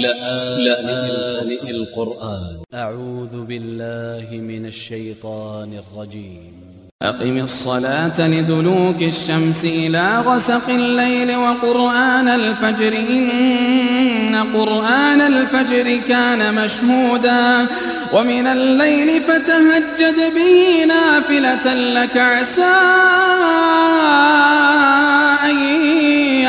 لآن القرآن. أ ع و ذ ب ا ل ل ه من ا ل ش ي ط ا ن ا ل ج ي م أقم الصلاة لدلوك الشمس إلى غسق الليل وقرآن الفجر. إن قرآن الفجر كان مشهودا. ومن الليل فتهجد به نافلة لك عسى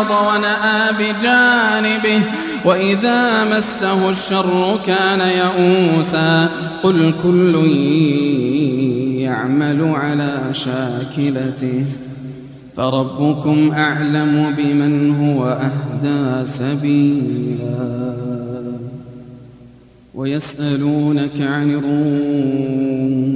ونأى بجانبه وإذا مسه الشر كان يئوسا قل كل يعمل على شاكلته فربكم أعلم بمن هو أهدى سبيلا ويسألونك عن الروح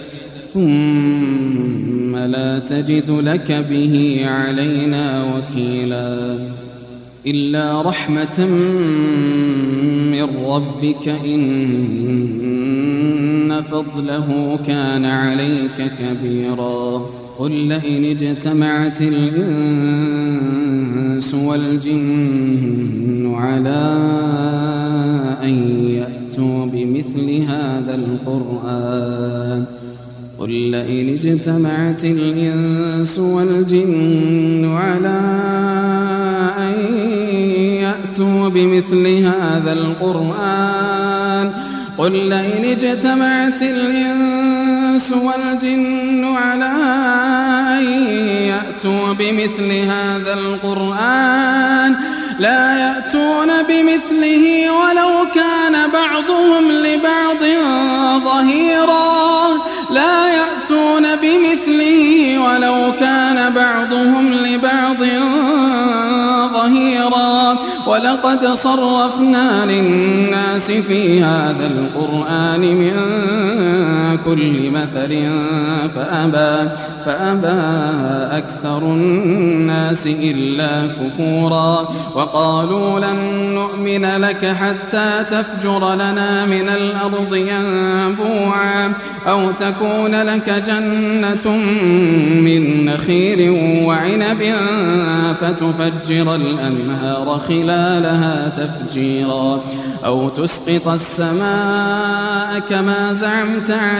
ثم لا تجد لك به علينا وكيلا إلا رحمة من ربك إن فضله كان عليك كبيرا قل لئن اجتمعت الإنس والجن على أن يأتوا بمثل هذا القرآن قل لئن اجتمعت الإنس والجن على أن يأتوا بمثل هذا القرآن قل لئن اجتمعت الإنس والجن على أن يأتوا بمثل هذا القرآن لا يأتون بمثله ولقد صرفنا للناس في هذا القرآن من كل مثل فأبى, فأبى أكثر الناس إلا كفورا. وقالوا لن نؤمن لك حتى تفجر لنا من الأرض ينبوعا أو تكون لك جنة من نخيل وعنب فتفجر الأنهار خلالها تفجيرا. أو تسقط السماء كما زعمت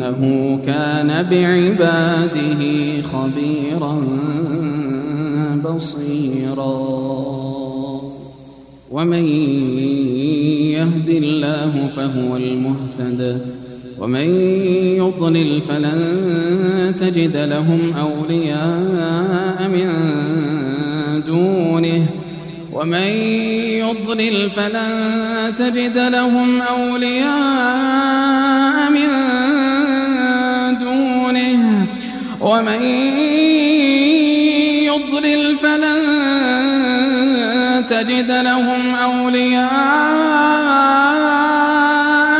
إنه كان بعباده خبيرا بصيرا. ومن يهد الله فهو المهتد. ومن يضلل فلن تجد لهم أولياء من دونه. ومن يضلل فلن تجد لهم أولياء ومن يضلل فلن تجد لهم أولياء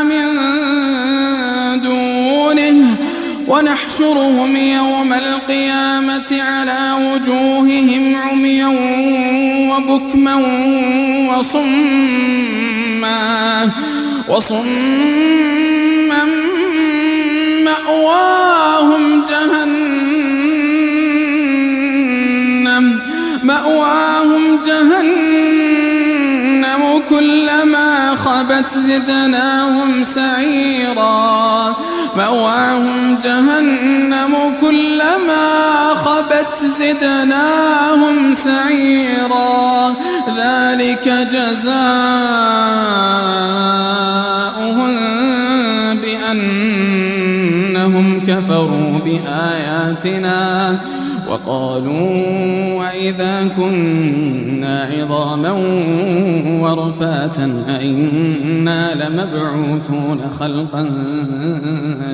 من دونه. ونحشرهم يوم القيامة على وجوههم عميا وبكما وصما وصما مأواهم. مأواهم جهنم كلما خبت زدناهم سعيرا. مأواهم جهنم كلما خبت زدناهم سعيرا. ذلك جزاؤهم بأنهم كفروا بآياتنا. وقالوا وإذا كنا عظاما ورفاتا أئنا لمبعوثون خلقا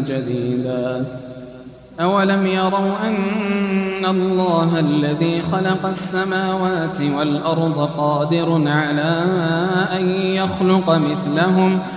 جديدا. أولم يروا أن الله الذي خلق السماوات والأرض قادر على أن يخلق مثلهم ۖ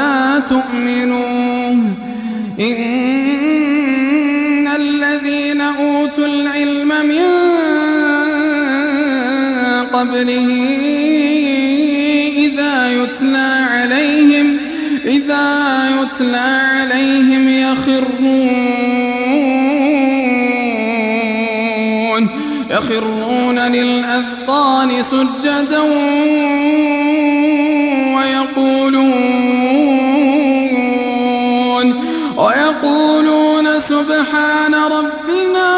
تؤمنوا إن الذين أوتوا العلم من قبله إذا يتلى عليهم إذا يتلى عليهم يخرون. يخرون للأذقان سجدا ويقولون سبحان ربنا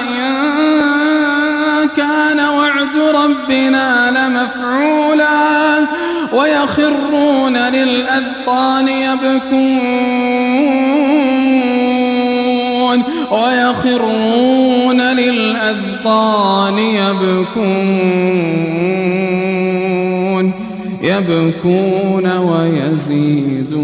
إن كان وعد ربنا لمفعولا ويخرون للأذقان يبكون ويخرون للأذقان يبكون يبكون ويزيدون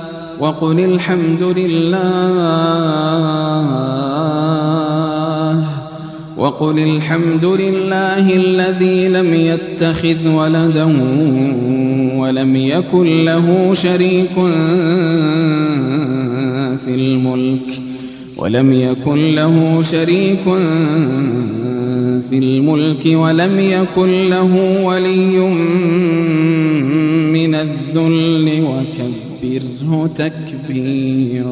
وقل الحمد لله. وقل الحمد لله الذي لم يتخذ ولدا ولم يكن له شريك في الملك ولم يكن له شريك في الملك ولم يكن له ولي من الذل وكبره تكبيرا.